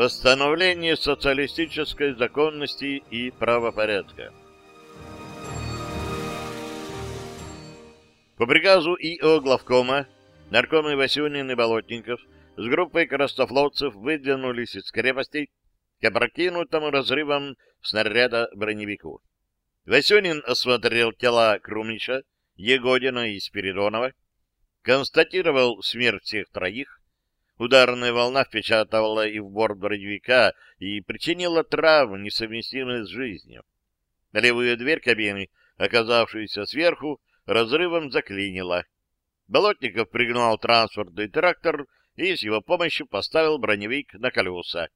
Восстановление социалистической законности и правопорядка. По приказу ИО главкома наркомы Васюнин и Болотников с группой краснофлотцев выдвинулись из крепостей к опрокинутому разрывом снаряда броневику. Васюнин осмотрел тела Крумнича, Егодина и Спиридонова, констатировал смерть всех троих, Ударная волна впечатывала и в борт броневика и причинила травму, несовместимые с жизнью. Левую дверь кабины, оказавшуюся сверху, разрывом заклинила. Болотников пригнал транспортный трактор и с его помощью поставил броневик на колеса.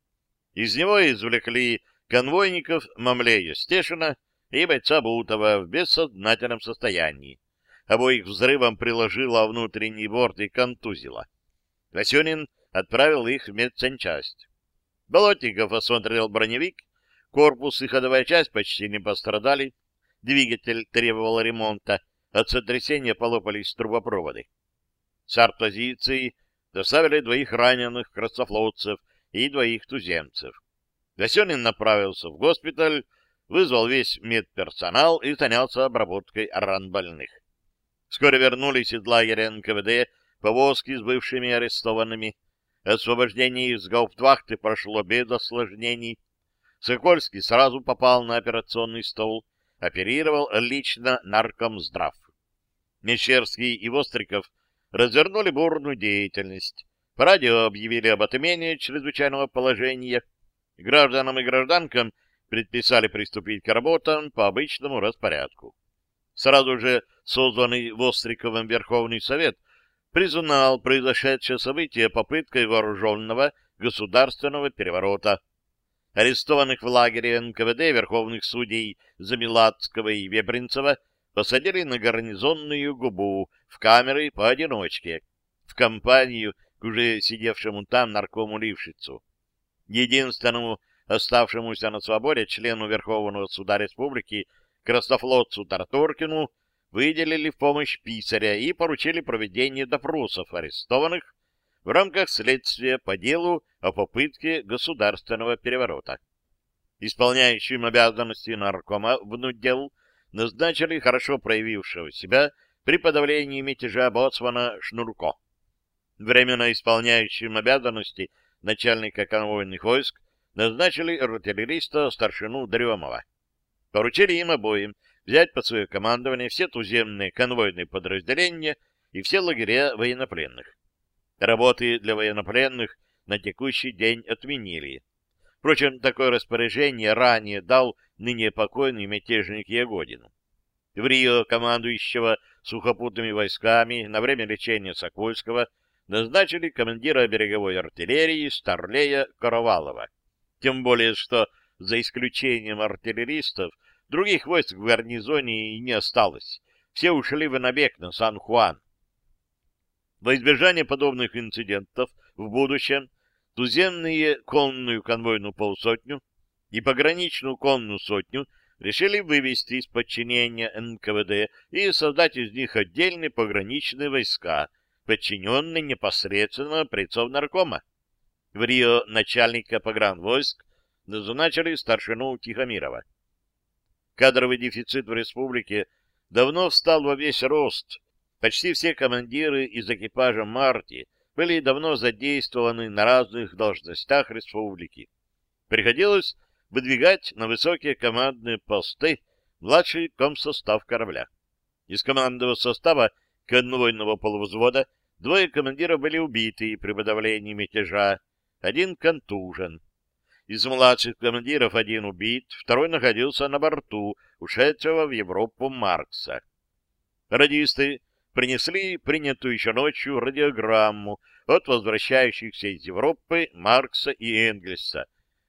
Из него извлекли конвойников Мамлея Стешина и бойца Бутова в бессознательном состоянии. Обоих взрывом приложило внутренний борт и контузило. Васюнин отправил их в медсанчасть. Болотников осмотрел броневик, корпус и ходовая часть почти не пострадали, двигатель требовал ремонта, от сотрясения полопались трубопроводы. С артпозиции доставили двоих раненых красофлотцев и двоих туземцев. Васенин направился в госпиталь, вызвал весь медперсонал и занялся обработкой ран больных. Вскоре вернулись из лагеря НКВД повозки с бывшими арестованными. Освобождение из гауптвахты прошло без осложнений. Сокольский сразу попал на операционный стол, оперировал лично наркомздрав. Мещерский и Востриков развернули бурную деятельность. По радио объявили об отмене чрезвычайного положения. Гражданам и гражданкам предписали приступить к работам по обычному распорядку. Сразу же созданный Востриковым Верховный Совет признал произошедшее событие попыткой вооруженного государственного переворота. Арестованных в лагере НКВД верховных судей Замилацкого и Вебринцева посадили на гарнизонную губу в камеры поодиночке, в компанию к уже сидевшему там наркому Лившицу. Единственному оставшемуся на свободе члену Верховного суда республики Краснофлотцу Тарторкину выделили в помощь писаря и поручили проведение допросов арестованных в рамках следствия по делу о попытке государственного переворота. Исполняющим обязанности наркома внудел назначили хорошо проявившего себя при подавлении мятежа боцмана Шнурко. Временно исполняющим обязанности начальника конвойных войск назначили артиллериста старшину Дремова. Поручили им обоим взять под свое командование все туземные конвойные подразделения и все лагеря военнопленных. Работы для военнопленных на текущий день отменили. Впрочем, такое распоряжение ранее дал ныне покойный мятежник Ягодин. В Рио командующего сухопутными войсками на время лечения Сокольского назначили командира береговой артиллерии Старлея Коровалова. Тем более, что за исключением артиллеристов Других войск в гарнизоне и не осталось. Все ушли в набег на Сан-Хуан. Во избежание подобных инцидентов в будущем туземные конную конвойную полсотню и пограничную конную сотню решили вывести из подчинения НКВД и создать из них отдельные пограничные войска, подчиненные непосредственно прицов наркома. В Рио начальника погранвойск назначили старшину Тихомирова. Кадровый дефицит в республике давно встал во весь рост. Почти все командиры из экипажа «Марти» были давно задействованы на разных должностях республики. Приходилось выдвигать на высокие командные посты младший комсостав корабля. Из командного состава конвойного полувзвода двое командиров были убиты при подавлении мятежа, один контужен. Из младших командиров один убит, второй находился на борту ушедшего в Европу Маркса. Радисты принесли принятую еще ночью радиограмму от возвращающихся из Европы Маркса и Энгельса.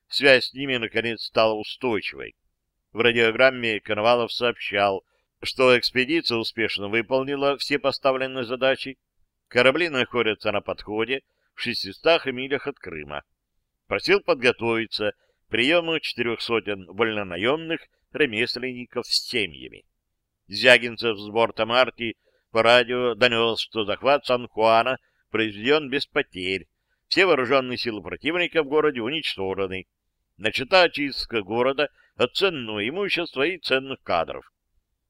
Связь с ними, наконец, стала устойчивой. В радиограмме Коновалов сообщал, что экспедиция успешно выполнила все поставленные задачи. Корабли находятся на подходе в 600 милях от Крыма просил подготовиться к приему четырех сотен вольнонаемных ремесленников с семьями. Зягинцев с борта Марти по радио донес, что захват Сан-Хуана произведен без потерь. Все вооруженные силы противника в городе уничтожены. Начата чистка города от ценного имущества и ценных кадров.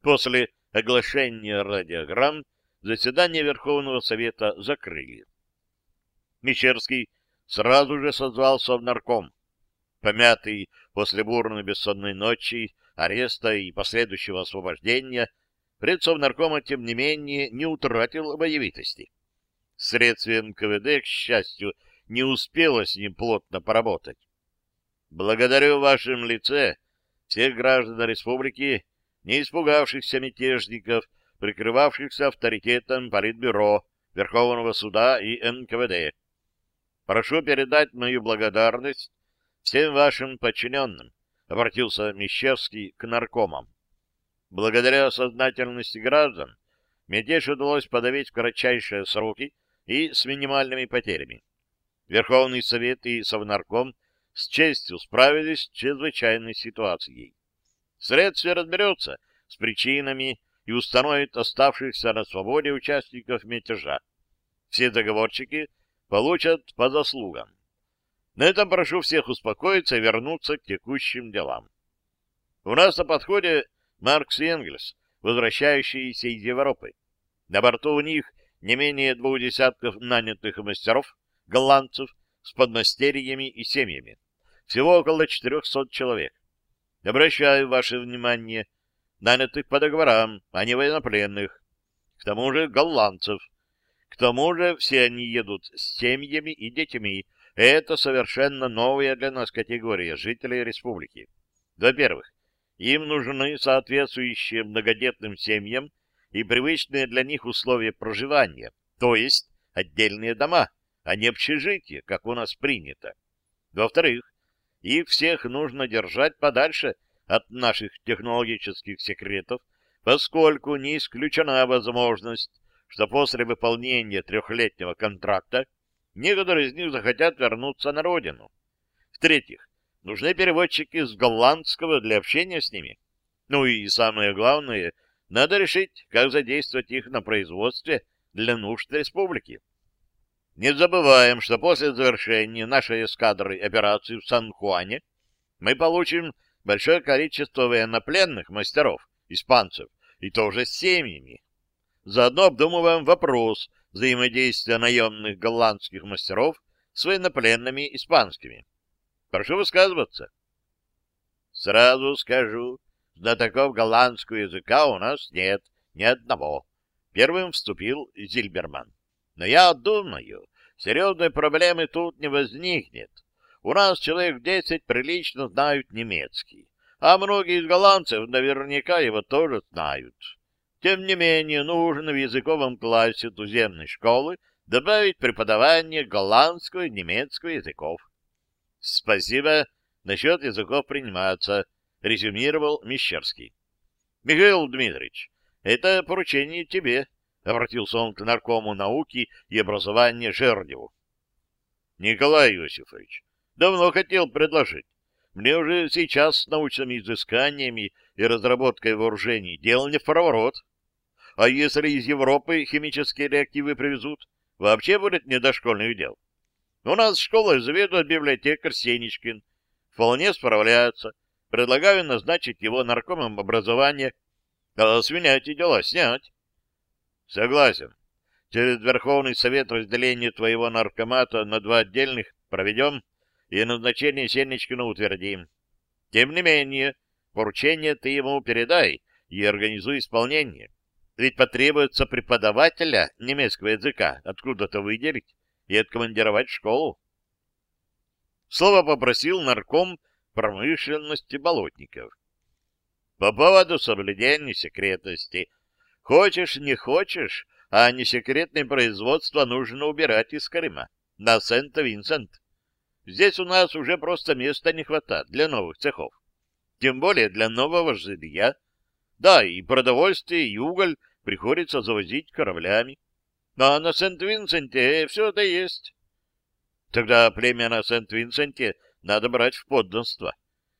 После оглашения радиограмм заседание Верховного Совета закрыли. Мещерский сразу же созвался в нарком. Помятый после бурной бессонной ночи, ареста и последующего освобождения, предсов наркома, тем не менее, не утратил боевитости. Средствие НКВД, к счастью, не успело с ним плотно поработать. Благодарю в вашем лице всех граждан республики, не испугавшихся мятежников, прикрывавшихся авторитетом Политбюро, Верховного суда и НКВД. Прошу передать мою благодарность всем вашим подчиненным, обратился Мещерский к наркомам. Благодаря сознательности граждан мятеж удалось подавить в кратчайшие сроки и с минимальными потерями. Верховный Совет и Совнарком с честью справились с чрезвычайной ситуацией. Следствие разберется с причинами и установит оставшихся на свободе участников мятежа. Все договорчики получат по заслугам. На этом прошу всех успокоиться и вернуться к текущим делам. У нас на подходе Маркс и Энгельс, возвращающиеся из Европы. На борту у них не менее двух десятков нанятых мастеров, голландцев, с подмастерьями и семьями. Всего около 400 человек. Обращаю ваше внимание нанятых по договорам, а не военнопленных. К тому же голландцев. К тому же все они едут с семьями и детьми. Это совершенно новая для нас категория жителей республики. Во-первых, им нужны соответствующие многодетным семьям и привычные для них условия проживания, то есть отдельные дома, а не общежитие, как у нас принято. Во-вторых, их всех нужно держать подальше от наших технологических секретов, поскольку не исключена возможность, что после выполнения трехлетнего контракта некоторые из них захотят вернуться на родину. В-третьих, нужны переводчики с голландского для общения с ними. Ну и самое главное, надо решить, как задействовать их на производстве для нужд республики. Не забываем, что после завершения нашей эскадры операции в Сан-Хуане мы получим большое количество военнопленных мастеров, испанцев, и тоже с семьями. Заодно обдумываем вопрос взаимодействия наемных голландских мастеров с военнопленными испанскими. Прошу высказываться. Сразу скажу, знатоков голландского языка у нас нет ни одного. Первым вступил Зильберман. Но я думаю, серьезной проблемы тут не возникнет. У нас человек десять прилично знают немецкий, а многие из голландцев наверняка его тоже знают. Тем не менее, нужно в языковом классе туземной школы добавить преподавание голландского и немецкого языков. — Спасибо. Насчет языков приниматься, — резюмировал Мещерский. — Михаил Дмитриевич, это поручение тебе, обратился он к наркому науки и образования Жердеву. Николай Иосифович, давно хотел предложить. Мне уже сейчас с научными изысканиями и разработкой вооружений дело не в проворот. А если из Европы химические реактивы привезут, вообще будет не до школьных дел. У нас школа заведует библиотекарь Сенечкин. Вполне справляется. Предлагаю назначить его наркомом образования. А с меня дела снять. Согласен. Через Верховный Совет разделение твоего наркомата на два отдельных проведем и назначение Сенечкина утвердим. Тем не менее, поручение ты ему передай и организуй исполнение. Ведь потребуется преподавателя немецкого языка откуда-то выделить и откомандировать в школу. Слово попросил нарком промышленности болотников. По поводу соблюдения секретности Хочешь, не хочешь, а не секретное производство нужно убирать из Крыма на Сент-Винсент. Здесь у нас уже просто места не хватает для новых цехов. Тем более для нового жилья. Да, и продовольствие, и уголь приходится завозить кораблями. А на Сент-Винсенте все это есть. Тогда племя на Сент-Винсенте надо брать в подданство.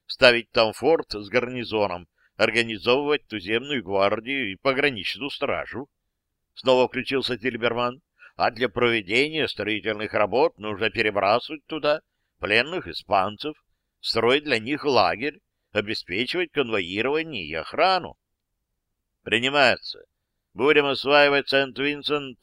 Ставить там форт с гарнизоном, организовывать туземную гвардию и пограничную стражу. Снова включился Тильберман. а для проведения строительных работ нужно перебрасывать туда пленных испанцев, строить для них лагерь, обеспечивать конвоирование и охрану. Принимается. Будем осваивать Сент-Винсент.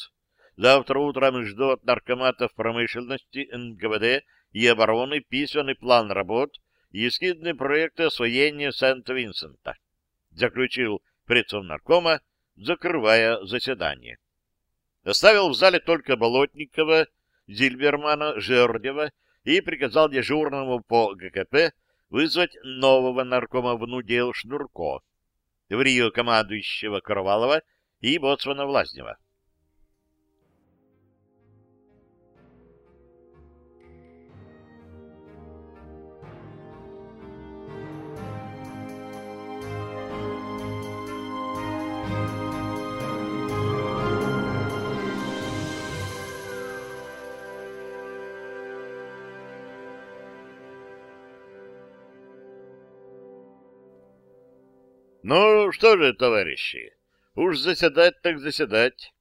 Завтра утром жду от наркоматов промышленности НКВД и обороны письменный план работ и эскизные проекты освоения Сент-Винсента. Заключил предсов наркома, закрывая заседание. Оставил в зале только Болотникова, Зильбермана, Жердева и приказал дежурному по ГКП вызвать нового наркома внудел Шнурко, в Рио командующего Карвалова и боцмана Влазнева. Ну, что же, товарищи, уж заседать так заседать.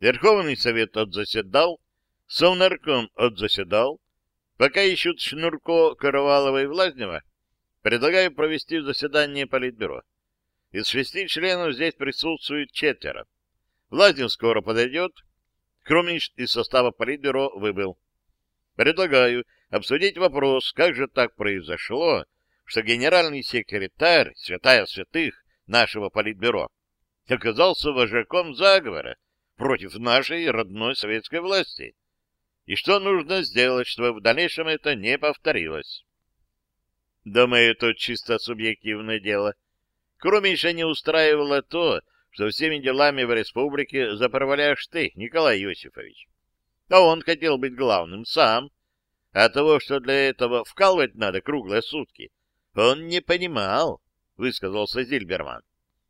Верховный Совет отзаседал, Совнарком отзаседал. Пока ищут Шнурко, Каравалова и Влазнева, предлагаю провести заседание Политбюро. Из шести членов здесь присутствует четверо. Влазнев скоро подойдет. Хрумнич из состава Политбюро выбыл. Предлагаю обсудить вопрос, как же так произошло, что генеральный секретарь, святая святых нашего политбюро, оказался вожаком заговора против нашей родной советской власти. И что нужно сделать, чтобы в дальнейшем это не повторилось? Думаю, это чисто субъективное дело. Крумиша не устраивало то, что всеми делами в республике заправляешь ты, Николай Иосифович. А он хотел быть главным сам. А того, что для этого вкалывать надо круглые сутки, он не понимал, — высказался Зильберман.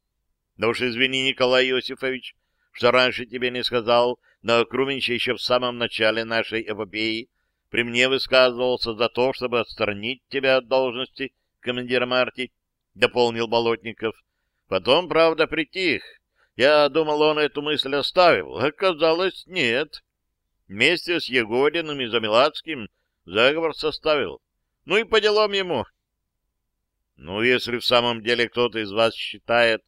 — Да уж извини, Николай Иосифович, что раньше тебе не сказал, но Круменч еще в самом начале нашей эпопеи при мне высказывался за то, чтобы отстранить тебя от должности командира Марти, — дополнил Болотников. Потом, правда, притих. Я думал, он эту мысль оставил. Оказалось, нет. Вместе с Егодиным и Замилацким заговор составил. Ну и по делам ему, ну, если в самом деле кто-то из вас считает,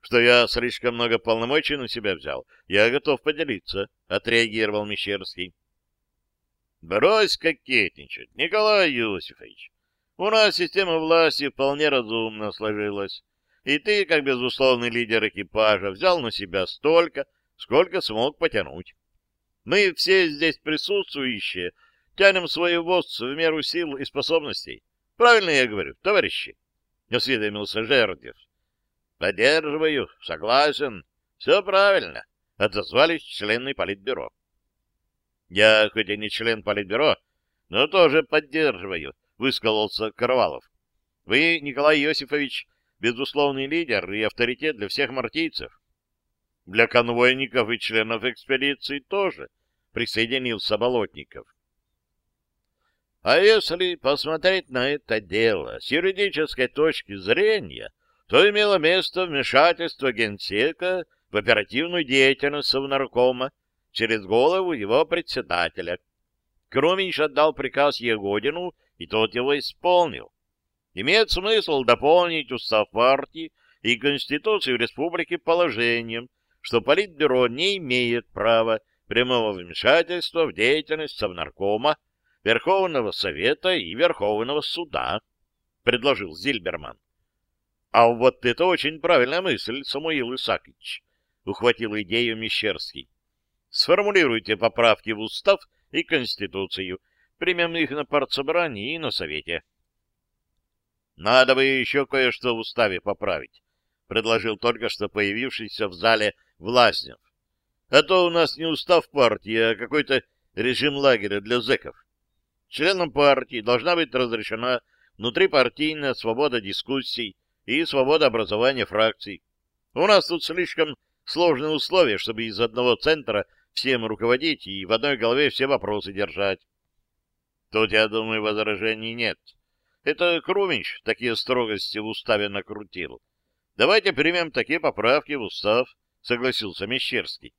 что я слишком много полномочий на себя взял, я готов поделиться, — отреагировал Мещерский. — Брось кокетничать, Николай Иосифович. У нас система власти вполне разумно сложилась, и ты, как безусловный лидер экипажа, взял на себя столько, сколько смог потянуть. Мы все здесь присутствующие тянем свой воз в меру сил и способностей. Правильно я говорю, товарищи? — осведомился Жердев. — Поддерживаю, согласен. Все правильно, — отозвались члены Политбюро. — Я хоть и не член Политбюро, но тоже поддерживаю, — высказался Карвалов. — Вы, Николай Иосифович, безусловный лидер и авторитет для всех мартийцев. Для конвойников и членов экспедиции тоже, — присоединился Болотников. А если посмотреть на это дело с юридической точки зрения, то имело место вмешательство генсека в оперативную деятельность Совнаркома через голову его председателя. Кромич отдал приказ Егодину, и тот его исполнил. Имеет смысл дополнить устав партии и Конституцию Республики положением, что Политбюро не имеет права прямого вмешательства в деятельность Совнаркома Верховного Совета и Верховного Суда, — предложил Зильберман. — А вот это очень правильная мысль, Самуил Исакович, — ухватил идею Мещерский. — Сформулируйте поправки в Устав и Конституцию, примем их на партсобрании и на Совете. — Надо бы еще кое-что в Уставе поправить, — предложил только что появившийся в зале Власнев. — А то у нас не устав партии, а какой-то режим лагеря для зэков. Членам партии должна быть разрешена внутрипартийная свобода дискуссий и свобода образования фракций. У нас тут слишком сложные условия, чтобы из одного центра всем руководить и в одной голове все вопросы держать. Тут, я думаю, возражений нет. Это Крумич такие строгости в уставе накрутил. Давайте примем такие поправки в устав, согласился Мещерский.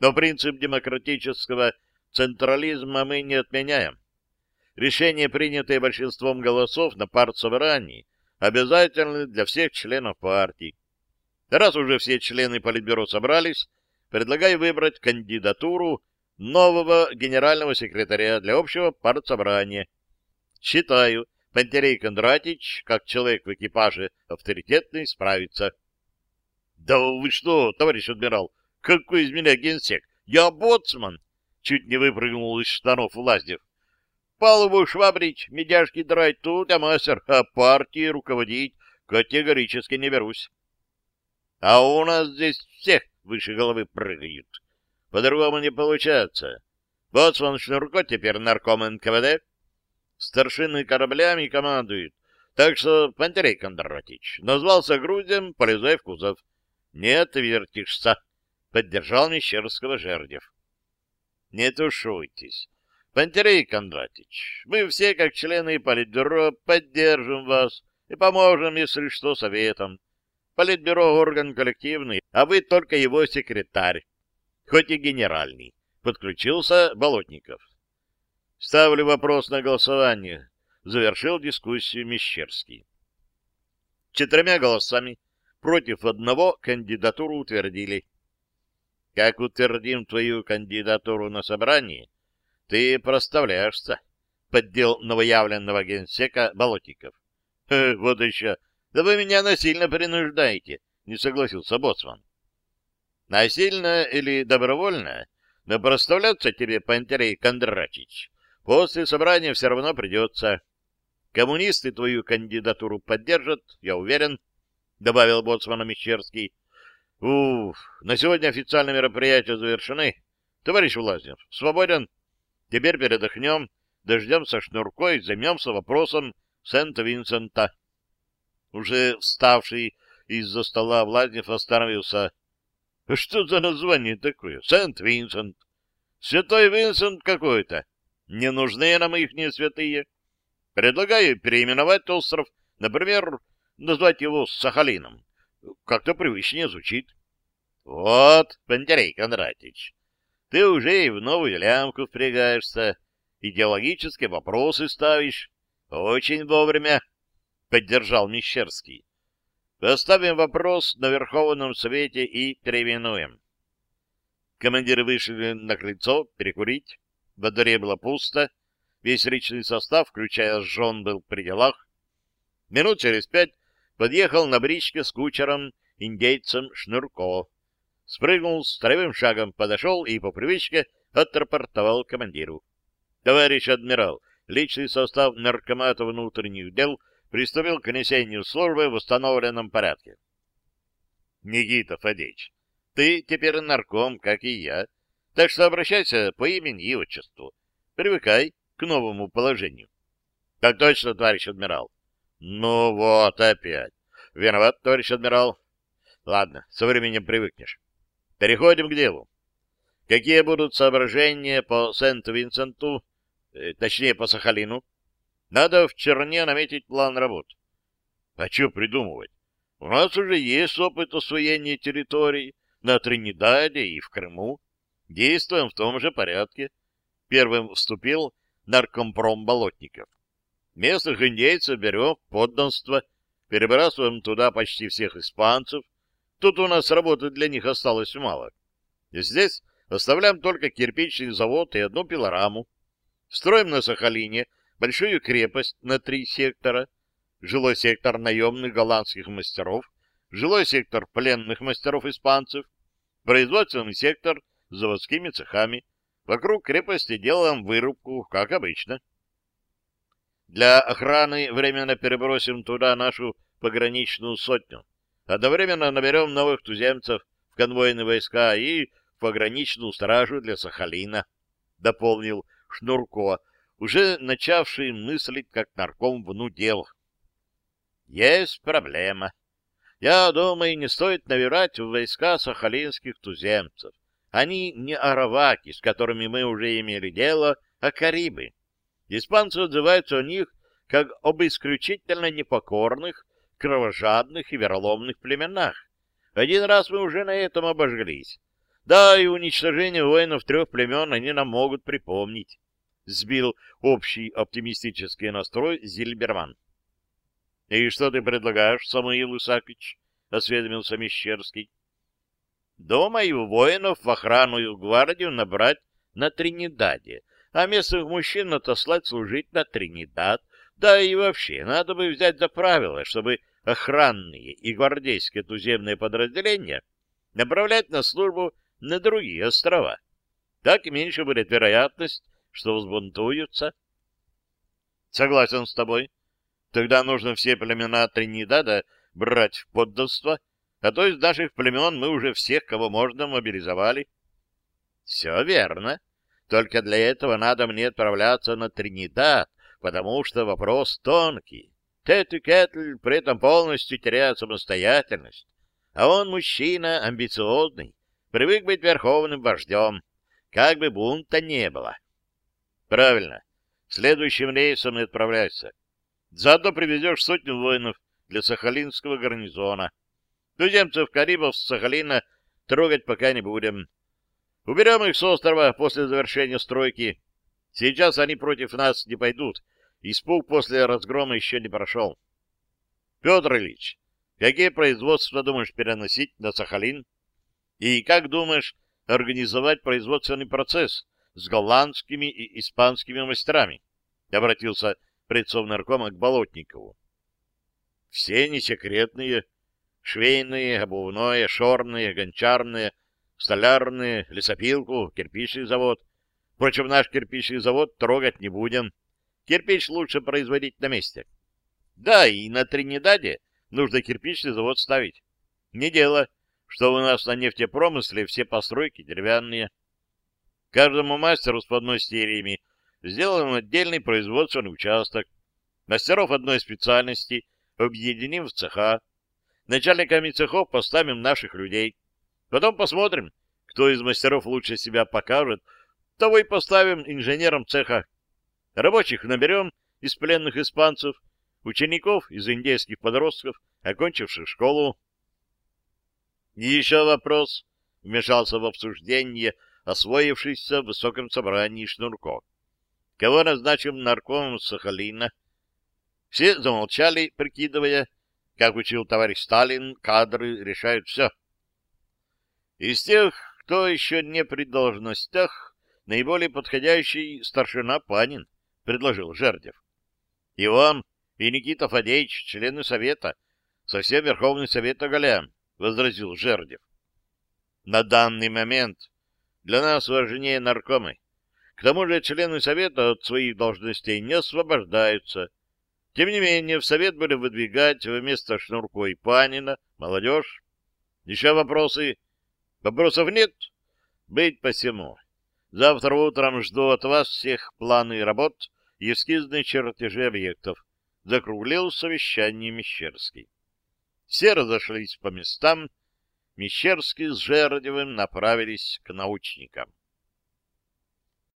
Но принцип демократического централизма мы не отменяем. Решения, принятые большинством голосов на партсобрании, обязательны для всех членов партии. Раз уже все члены Политбюро собрались, предлагаю выбрать кандидатуру нового генерального секретаря для общего партсобрания. Считаю, Пантерей Кондратич, как человек в экипаже, авторитетный, справится. — Да вы что, товарищ адмирал, какой из меня генсек? Я боцман! — чуть не выпрыгнул из штанов Лаздев. — Палубу швабрить, медяшки драть тут, я мастер, а партии руководить категорически не берусь. — А у нас здесь всех выше головы прыгают. По-другому не получается. Боцман Шнурко теперь нарком НКВД, старшины кораблями командует. Так что, Пантерей Кондратич, назвался грузем, полезай в кузов. Не отвертишься, — поддержал Мещерского Жердев. Не тушуйтесь. Пантерей Кондратич, мы все, как члены Политбюро, поддержим вас и поможем, если что, советом. Политбюро — орган коллективный, а вы только его секретарь, хоть и генеральный. Подключился Болотников. Ставлю вопрос на голосование. Завершил дискуссию Мещерский. Четырьмя голосами против одного кандидатуру утвердили. Как утвердим твою кандидатуру на собрании, ты проставляешься, поддел новоявленного генсека Болотников. «Э, — Вот еще. Да вы меня насильно принуждаете, — не согласился Боцман. — Насильно или добровольно, но проставляться тебе, Пантерей Кондратич, После собрания все равно придется. Коммунисты твою кандидатуру поддержат, я уверен, — добавил боцман Мещерский. — Уф, на сегодня официальные мероприятия завершены. Товарищ Влазнев, свободен. Теперь передохнем, дождемся шнуркой, займемся вопросом Сент-Винсента. Уже вставший из-за стола Влазнев остановился. — Что за название такое? Сент-Винсент. Святой Винсент какой-то. Не нужны нам ихние святые. Предлагаю переименовать остров, например, назвать его Сахалином. Как-то привычнее звучит. Вот, Пантерей Кондратич, ты уже и в новую лямку впрягаешься, идеологические вопросы ставишь. Очень вовремя, — поддержал Мещерский. Поставим вопрос на Верховном Совете и переименуем. Командиры вышли на крыльцо перекурить. Во дворе было пусто, весь личный состав, включая жен, был при делах. Минут через пять подъехал на бричке с кучером, индейцем Шнурко. Спрыгнул, строевым шагом подошел и по привычке отрапортовал командиру. — Товарищ адмирал, личный состав наркомата внутренних дел приступил к несению службы в установленном порядке. — Никита Фадеевич, ты теперь нарком, как и я, так что обращайся по имени и отчеству. Привыкай к новому положению. — Так точно, товарищ адмирал. — Ну вот опять. Виноват, товарищ адмирал. Ладно, со временем привыкнешь. Переходим к делу. Какие будут соображения по Сент-Винсенту, э, точнее, по Сахалину? Надо в черне наметить план работ. А что придумывать? У нас уже есть опыт освоения территорий на Тринидаде и в Крыму. Действуем в том же порядке. Первым вступил наркомпром Болотников. Местных индейцев берем подданство, перебрасываем туда почти всех испанцев. Тут у нас работы для них осталось мало. Здесь оставляем только кирпичный завод и одну пилораму. Строим на Сахалине большую крепость на три сектора. Жилой сектор наемных голландских мастеров, жилой сектор пленных мастеров-испанцев, производственный сектор заводскими цехами. Вокруг крепости делаем вырубку, как обычно. Для охраны временно перебросим туда нашу пограничную сотню. Одновременно наберем новых туземцев в конвойные войска и в пограничную стражу для Сахалина, — дополнил Шнурко, уже начавший мыслить как нарком внудел. Есть проблема. Я думаю, не стоит набирать в войска сахалинских туземцев. Они не араваки, с которыми мы уже имели дело, а карибы. Испанцы отзываются о них как об исключительно непокорных, кровожадных и вероломных племенах. Один раз мы уже на этом обожглись. Да, и уничтожение воинов трех племен они нам могут припомнить. Сбил общий оптимистический настрой Зильберман. — И что ты предлагаешь, Самуил Исакович? — осведомился Мещерский. — Думаю, воинов в охрану гвардию набрать на Тринидаде, а местных мужчин отослать служить на Тринидад. Да и вообще, надо бы взять за правило, чтобы охранные и гвардейские туземные подразделения направлять на службу на другие острова. Так меньше будет вероятность, что взбунтуются. Согласен с тобой. Тогда нужно все племена Тринидада брать в подданство, а то из наших племен мы уже всех, кого можно, мобилизовали. Все верно. Только для этого надо мне отправляться на Тринидад, потому что вопрос тонкий. Тету Кетль при этом полностью теряет самостоятельность. А он мужчина амбициозный, привык быть верховным вождем, как бы бунта не было. Правильно. Следующим рейсом и отправляйся. Заодно привезешь сотню воинов для Сахалинского гарнизона. Туземцев-карибов с Сахалина трогать пока не будем. Уберем их с острова после завершения стройки. Сейчас они против нас не пойдут. Испуг после разгрома еще не прошел. Петр Ильич, какие производства думаешь переносить на Сахалин? И как думаешь организовать производственный процесс с голландскими и испанскими мастерами? Обратился предцов наркома к Болотникову. Все несекретные, швейные, обувное, шорные, гончарные, столярные, лесопилку, кирпичный завод. Впрочем, наш кирпичный завод трогать не будем. Кирпич лучше производить на месте. Да, и на Тринидаде нужно кирпичный завод ставить. Не дело, что у нас на нефтепромысле все постройки деревянные. Каждому мастеру с подмастерьями сделаем отдельный производственный участок. Мастеров одной специальности объединим в цеха. Начальниками цехов поставим наших людей. Потом посмотрим, кто из мастеров лучше себя покажет, того и поставим инженером цеха. Рабочих наберем из пленных испанцев, учеников из индейских подростков, окончивших школу. Еще вопрос вмешался в обсуждение освоившийся в высоком собрании Шнурко. Кого назначим наркомом Сахалина? Все замолчали, прикидывая, как учил товарищ Сталин, кадры решают все. Из тех, кто еще не при должностях, наиболее подходящий старшина Панин, предложил Жердев. И он, и Никита Фадеевич, члены Совета, совсем Верховный Совет оголяем, возразил Жердев. На данный момент для нас важнее наркомы. К тому же члены Совета от своих должностей не освобождаются. Тем не менее, в Совет будем выдвигать вместо Шнурко и Панина молодежь. Еще вопросы? Вопросов нет? Быть посему. Завтра утром жду от вас всех планы работ и эскизные чертежи объектов. Закруглил совещание Мещерский. Все разошлись по местам. Мещерский с Жердевым направились к научникам.